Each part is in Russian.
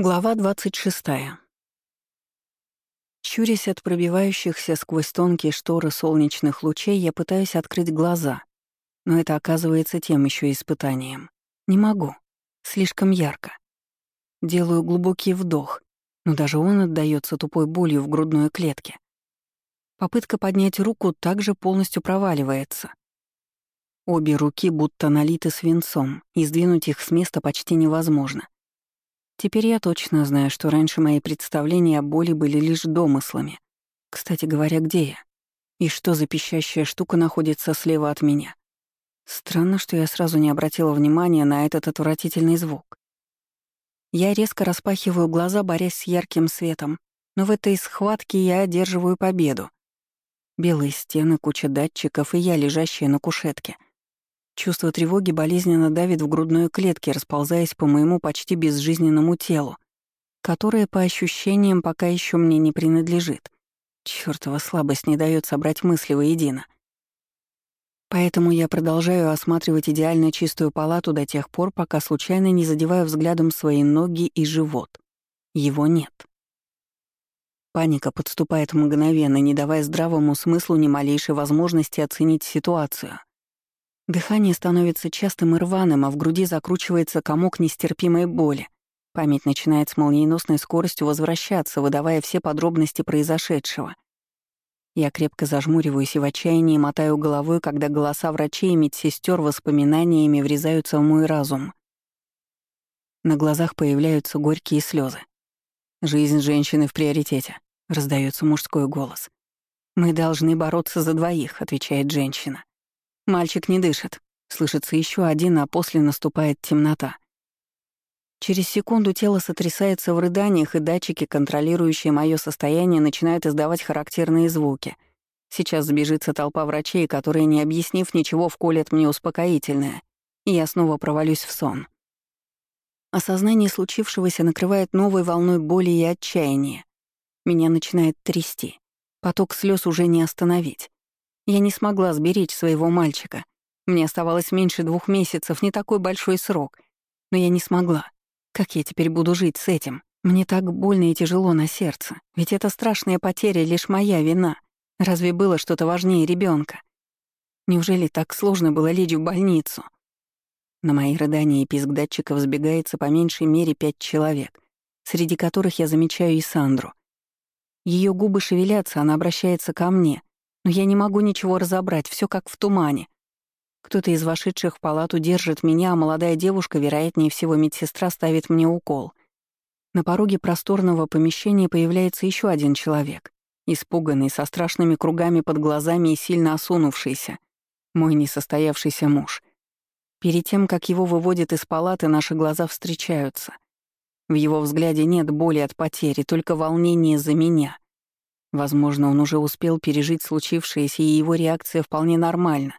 Глава 26. Щурясь от пробивающихся сквозь тонкие шторы солнечных лучей, я пытаюсь открыть глаза, но это оказывается тем еще испытанием. Не могу. Слишком ярко. Делаю глубокий вдох, но даже он отдаётся тупой болью в грудной клетке. Попытка поднять руку также полностью проваливается. Обе руки будто налиты свинцом, и сдвинуть их с места почти невозможно. Теперь я точно знаю, что раньше мои представления о боли были лишь домыслами. Кстати говоря, где я? И что за пищащая штука находится слева от меня? Странно, что я сразу не обратила внимания на этот отвратительный звук. Я резко распахиваю глаза, борясь с ярким светом, но в этой схватке я одерживаю победу. Белые стены, куча датчиков и я, лежащая на кушетке — Чувство тревоги болезненно давит в грудной клетке, расползаясь по моему почти безжизненному телу, которое, по ощущениям, пока еще мне не принадлежит. Чёртова слабость не дает собрать мысли воедино. Поэтому я продолжаю осматривать идеально чистую палату до тех пор, пока случайно не задеваю взглядом свои ноги и живот. Его нет. Паника подступает мгновенно, не давая здравому смыслу ни малейшей возможности оценить ситуацию. Дыхание становится частым и рваным, а в груди закручивается комок нестерпимой боли. Память начинает с молниеносной скоростью возвращаться, выдавая все подробности произошедшего. Я крепко зажмуриваюсь и в отчаянии мотаю головой, когда голоса врачей и медсестер воспоминаниями врезаются в мой разум. На глазах появляются горькие слезы. «Жизнь женщины в приоритете», — раздается мужской голос. «Мы должны бороться за двоих», — отвечает женщина. «Мальчик не дышит». Слышится еще один, а после наступает темнота. Через секунду тело сотрясается в рыданиях, и датчики, контролирующие мое состояние, начинают издавать характерные звуки. Сейчас сбежится толпа врачей, которые, не объяснив ничего, вколят мне успокоительное, и я снова провалюсь в сон. Осознание случившегося накрывает новой волной боли и отчаяния. Меня начинает трясти. Поток слез уже не остановить. Я не смогла сберечь своего мальчика. Мне оставалось меньше двух месяцев, не такой большой срок. Но я не смогла. Как я теперь буду жить с этим? Мне так больно и тяжело на сердце. Ведь эта страшная потеря — лишь моя вина. Разве было что-то важнее ребенка? Неужели так сложно было лечь в больницу? На мои рыдания и писк датчиков сбегается по меньшей мере пять человек, среди которых я замечаю и Сандру. Ее губы шевелятся, она обращается ко мне, но я не могу ничего разобрать, все как в тумане. Кто-то из вошедших в палату держит меня, а молодая девушка, вероятнее всего медсестра, ставит мне укол. На пороге просторного помещения появляется еще один человек, испуганный, со страшными кругами под глазами и сильно осунувшийся. Мой несостоявшийся муж. Перед тем, как его выводят из палаты, наши глаза встречаются. В его взгляде нет боли от потери, только волнение за меня — Возможно, он уже успел пережить случившееся, и его реакция вполне нормальна.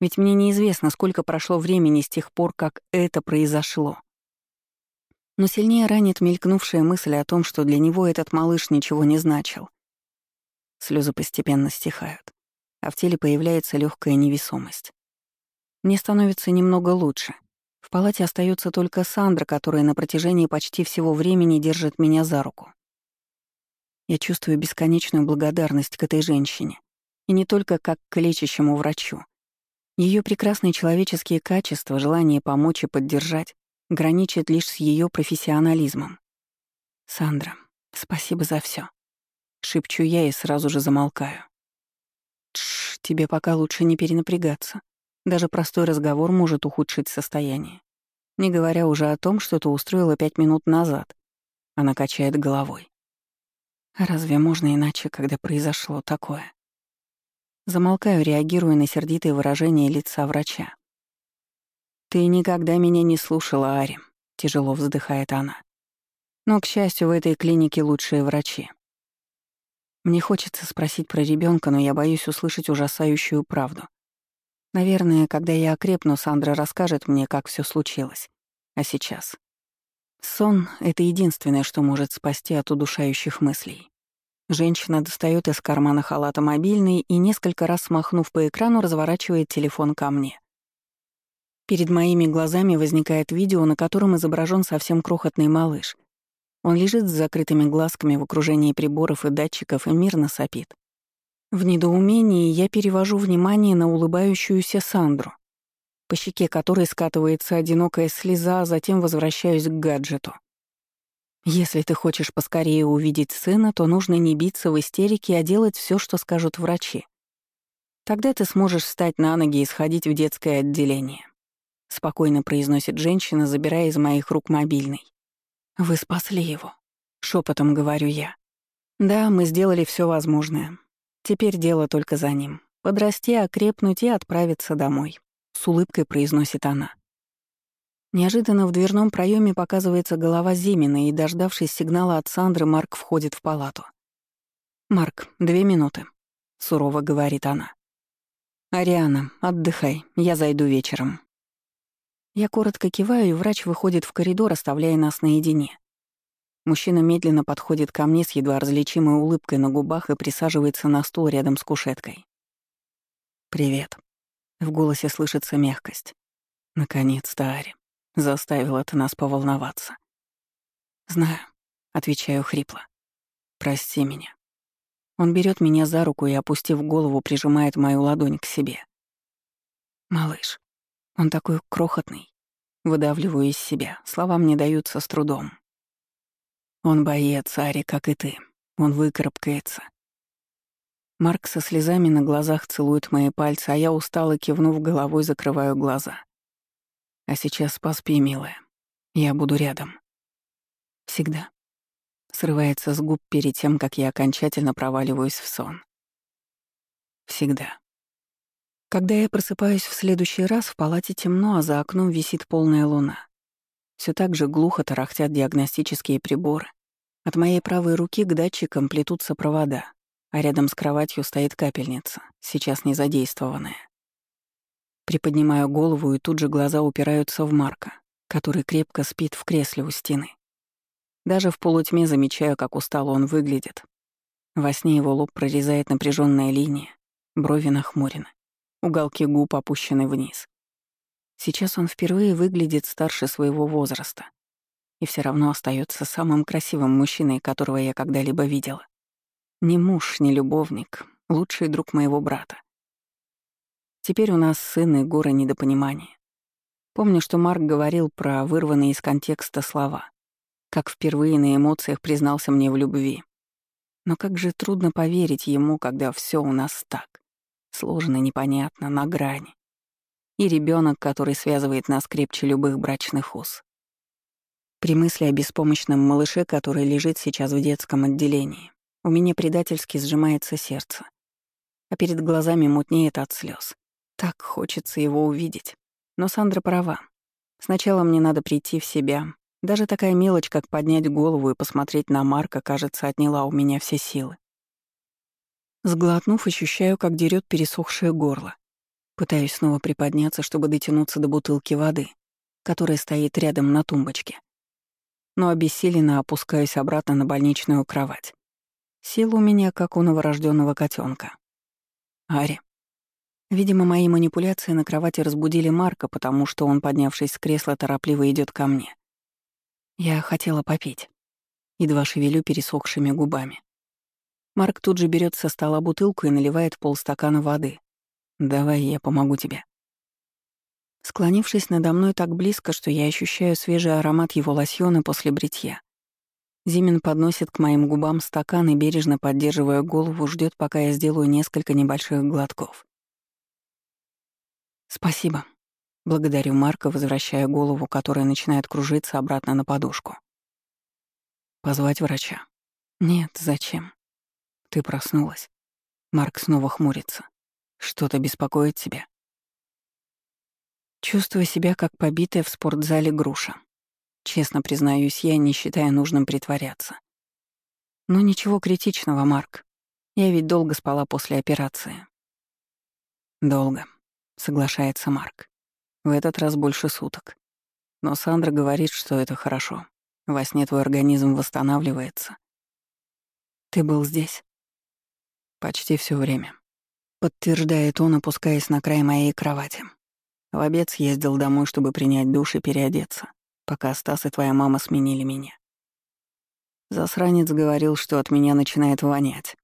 Ведь мне неизвестно, сколько прошло времени с тех пор, как это произошло. Но сильнее ранит мелькнувшая мысль о том, что для него этот малыш ничего не значил. Слезы постепенно стихают, а в теле появляется легкая невесомость. Мне становится немного лучше. В палате остается только Сандра, которая на протяжении почти всего времени держит меня за руку. Я чувствую бесконечную благодарность к этой женщине. И не только как к лечащему врачу. Ее прекрасные человеческие качества, желание помочь и поддержать, граничат лишь с ее профессионализмом. «Сандра, спасибо за все. Шепчу я и сразу же замолкаю. Тш, тебе пока лучше не перенапрягаться. Даже простой разговор может ухудшить состояние. Не говоря уже о том, что ты устроила пять минут назад. Она качает головой. Разве можно иначе, когда произошло такое? Замолкаю, реагируя на сердитые выражения лица врача. «Ты никогда меня не слушала, Ари», — тяжело вздыхает она. «Но, к счастью, в этой клинике лучшие врачи. Мне хочется спросить про ребенка, но я боюсь услышать ужасающую правду. Наверное, когда я окрепну, Сандра расскажет мне, как все случилось. А сейчас Сон — это единственное, что может спасти от удушающих мыслей. Женщина достает из кармана халата мобильный и, несколько раз смахнув по экрану, разворачивает телефон ко мне. Перед моими глазами возникает видео, на котором изображен совсем крохотный малыш. Он лежит с закрытыми глазками в окружении приборов и датчиков и мирно сопит. В недоумении я перевожу внимание на улыбающуюся Сандру, по щеке которой скатывается одинокая слеза, а затем возвращаюсь к гаджету. Если ты хочешь поскорее увидеть сына, то нужно не биться в истерике, а делать все, что скажут врачи. Тогда ты сможешь встать на ноги и сходить в детское отделение. Спокойно произносит женщина, забирая из моих рук мобильный. Вы спасли его. Шепотом говорю я. Да, мы сделали все возможное. Теперь дело только за ним. Подрасти, окрепнуть и отправиться домой. С улыбкой произносит она. Неожиданно в дверном проеме показывается голова Зимина, и, дождавшись сигнала от Сандры, Марк входит в палату. «Марк, две минуты», — сурово говорит она. «Ариана, отдыхай, я зайду вечером». Я коротко киваю, и врач выходит в коридор, оставляя нас наедине. Мужчина медленно подходит ко мне с едва различимой улыбкой на губах и присаживается на стул рядом с кушеткой. «Привет». В голосе слышится мягкость. «Наконец-то, Ари. Заставила ты нас поволноваться. «Знаю», — отвечаю хрипло. «Прости меня». Он берет меня за руку и, опустив голову, прижимает мою ладонь к себе. «Малыш, он такой крохотный». Выдавливаю из себя, слова мне даются с трудом. Он боец, Ари, как и ты. Он выкарабкается. Марк со слезами на глазах целует мои пальцы, а я устало кивнув головой, закрываю глаза. А сейчас поспи, милая. Я буду рядом. Всегда. Срывается с губ перед тем, как я окончательно проваливаюсь в сон. Всегда. Когда я просыпаюсь в следующий раз, в палате темно, а за окном висит полная луна. Все так же глухо тарахтят диагностические приборы. От моей правой руки к датчикам плетутся провода, а рядом с кроватью стоит капельница, сейчас не задействованная. Приподнимаю голову, и тут же глаза упираются в Марка, который крепко спит в кресле у стены. Даже в полутьме замечаю, как устало он выглядит. Во сне его лоб прорезает напряженная линия, брови нахмурены, уголки губ опущены вниз. Сейчас он впервые выглядит старше своего возраста и все равно остается самым красивым мужчиной, которого я когда-либо видела. Ни муж, ни любовник, лучший друг моего брата. Теперь у нас сын и горы недопонимания. Помню, что Марк говорил про вырванные из контекста слова, как впервые на эмоциях признался мне в любви. Но как же трудно поверить ему, когда все у нас так. Сложно, непонятно, на грани. И ребенок, который связывает нас крепче любых брачных уз. При мысли о беспомощном малыше, который лежит сейчас в детском отделении, у меня предательски сжимается сердце, а перед глазами мутнеет от слез. Так хочется его увидеть. Но Сандра права. Сначала мне надо прийти в себя. Даже такая мелочь, как поднять голову и посмотреть на Марка, кажется, отняла у меня все силы. Сглотнув, ощущаю, как дерет пересохшее горло. Пытаюсь снова приподняться, чтобы дотянуться до бутылки воды, которая стоит рядом на тумбочке. Но обессиленно опускаюсь обратно на больничную кровать. Сил у меня, как у новорожденного котенка. Ари. Видимо, мои манипуляции на кровати разбудили Марка, потому что он, поднявшись с кресла, торопливо идет ко мне. Я хотела попить. Едва шевелю пересохшими губами. Марк тут же берет со стола бутылку и наливает полстакана воды. «Давай, я помогу тебе». Склонившись надо мной так близко, что я ощущаю свежий аромат его лосьона после бритья. Зимин подносит к моим губам стакан и, бережно поддерживая голову, ждет, пока я сделаю несколько небольших глотков. «Спасибо». Благодарю Марка, возвращая голову, которая начинает кружиться обратно на подушку. «Позвать врача?» «Нет, зачем?» «Ты проснулась». Марк снова хмурится. «Что-то беспокоит тебя?» Чувствую себя как побитая в спортзале груша. Честно признаюсь, я не считаю нужным притворяться. Но ничего критичного, Марк. Я ведь долго спала после операции. Долго соглашается Марк. В этот раз больше суток. Но Сандра говорит, что это хорошо. Во сне твой организм восстанавливается. Ты был здесь? Почти все время. Подтверждает он, опускаясь на край моей кровати. В обед съездил домой, чтобы принять душ и переодеться, пока Стас и твоя мама сменили меня. Засранец говорил, что от меня начинает вонять.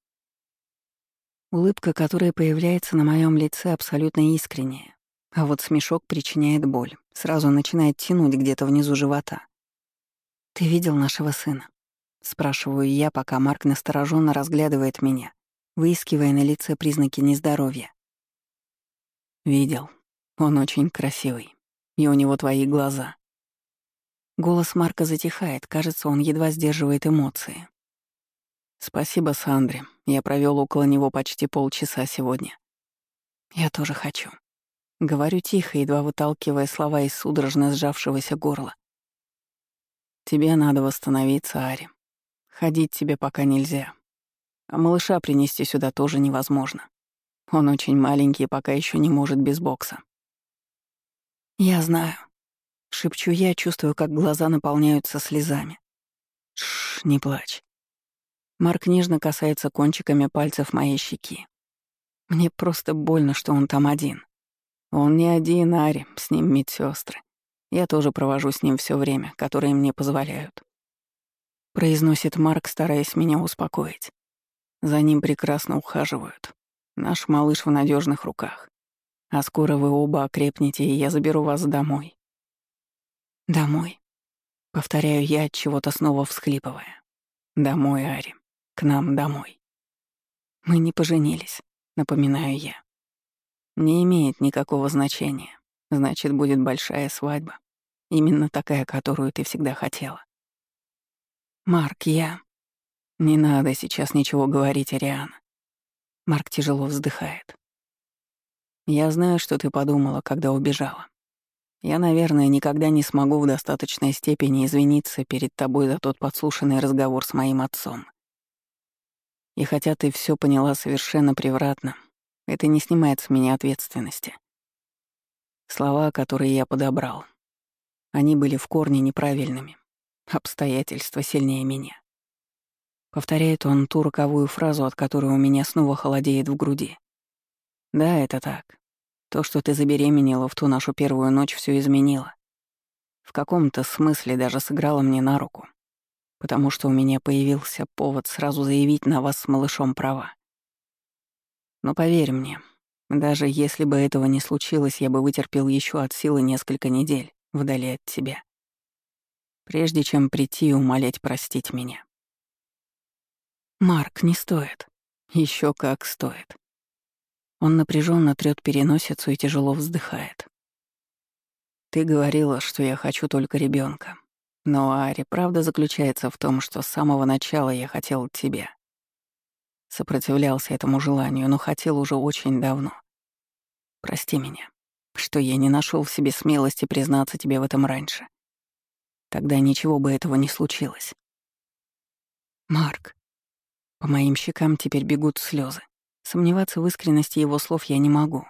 Улыбка, которая появляется на моем лице, абсолютно искренняя. А вот смешок причиняет боль. Сразу начинает тянуть где-то внизу живота. «Ты видел нашего сына?» Спрашиваю я, пока Марк настороженно разглядывает меня, выискивая на лице признаки нездоровья. «Видел. Он очень красивый. И у него твои глаза». Голос Марка затихает, кажется, он едва сдерживает эмоции. «Спасибо, Сандре. Я провел около него почти полчаса сегодня. Я тоже хочу». Говорю тихо, едва выталкивая слова из судорожно сжавшегося горла. «Тебе надо восстановиться, Ари. Ходить тебе пока нельзя. А малыша принести сюда тоже невозможно. Он очень маленький и пока еще не может без бокса». «Я знаю», — шепчу я, чувствую, как глаза наполняются слезами. «Шш, не плачь». Марк нежно касается кончиками пальцев моей щеки. Мне просто больно, что он там один. Он не один, Ари, с ним медсестры. Я тоже провожу с ним все время, которое мне позволяют. Произносит Марк, стараясь меня успокоить. За ним прекрасно ухаживают. Наш малыш в надежных руках. А скоро вы оба окрепнете, и я заберу вас домой. Домой. Повторяю я, от чего-то снова всхлипывая. Домой, Ари. К нам домой. Мы не поженились, напоминаю я. Не имеет никакого значения. Значит, будет большая свадьба. Именно такая, которую ты всегда хотела. Марк, я... Не надо сейчас ничего говорить, Ариана. Марк тяжело вздыхает. Я знаю, что ты подумала, когда убежала. Я, наверное, никогда не смогу в достаточной степени извиниться перед тобой за тот подслушанный разговор с моим отцом. И хотя ты все поняла совершенно превратно, это не снимает с меня ответственности. Слова, которые я подобрал, они были в корне неправильными. Обстоятельства сильнее меня. Повторяет он ту роковую фразу, от которой у меня снова холодеет в груди. Да, это так. То, что ты забеременела в ту нашу первую ночь, все изменило. В каком-то смысле даже сыграло мне на руку. Потому что у меня появился повод сразу заявить на вас с малышом права. Но поверь мне, даже если бы этого не случилось, я бы вытерпел еще от силы несколько недель вдали от тебя. Прежде чем прийти и умолять простить меня. Марк, не стоит. Еще как стоит. Он напряженно трёт переносицу и тяжело вздыхает. Ты говорила, что я хочу только ребенка. Но Ари, правда заключается в том, что с самого начала я хотел тебя. Сопротивлялся этому желанию, но хотел уже очень давно. Прости меня, что я не нашел в себе смелости признаться тебе в этом раньше. Тогда ничего бы этого не случилось. Марк. По моим щекам теперь бегут слезы. Сомневаться в искренности его слов я не могу.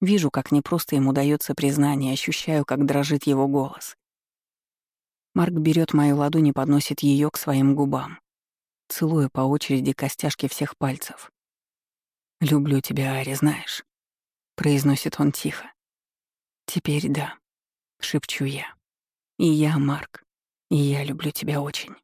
Вижу, как непросто ему дается признание, ощущаю, как дрожит его голос. Марк берет мою ладонь и подносит ее к своим губам целуя по очереди костяшки всех пальцев. «Люблю тебя, Ари, знаешь», — произносит он тихо. «Теперь да», — шепчу я. «И я, Марк, и я люблю тебя очень».